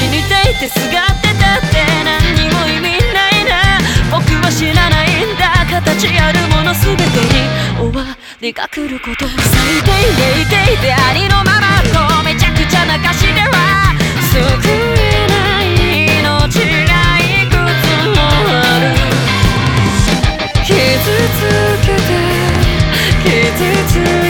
死にていてすがってたって何にも意味ないな。僕は知らないんだ形あるもの全てに。終わりが来ること最低いていでありのままとめちゃくちゃな歌詞では。救えない命がいくつもある。傷つけて傷つけて。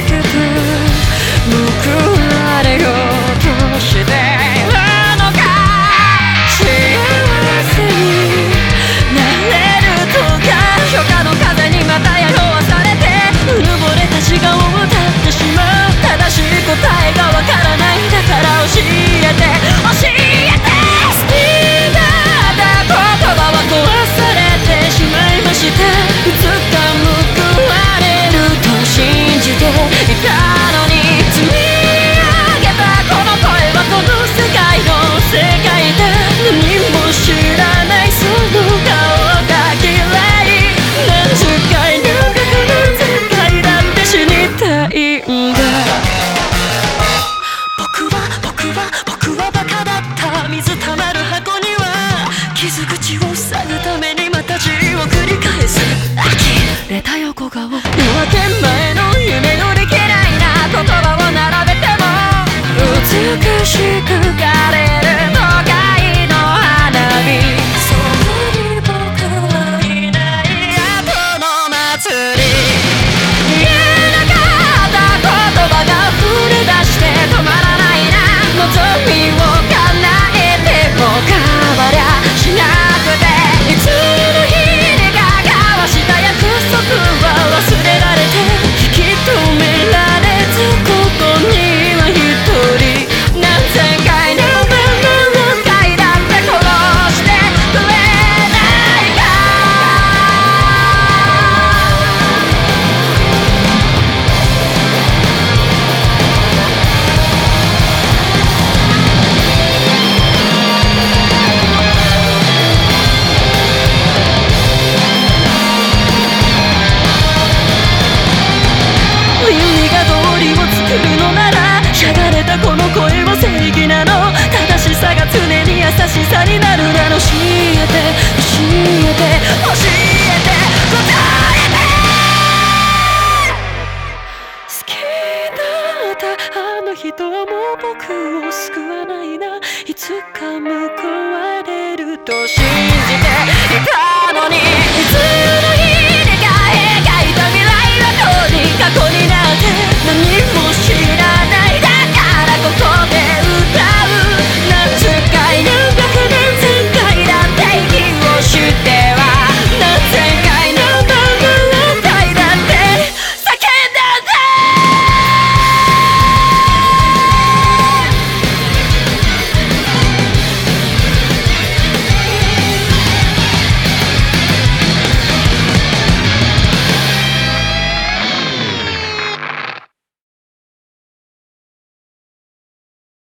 僕を救わないな。いつか報われると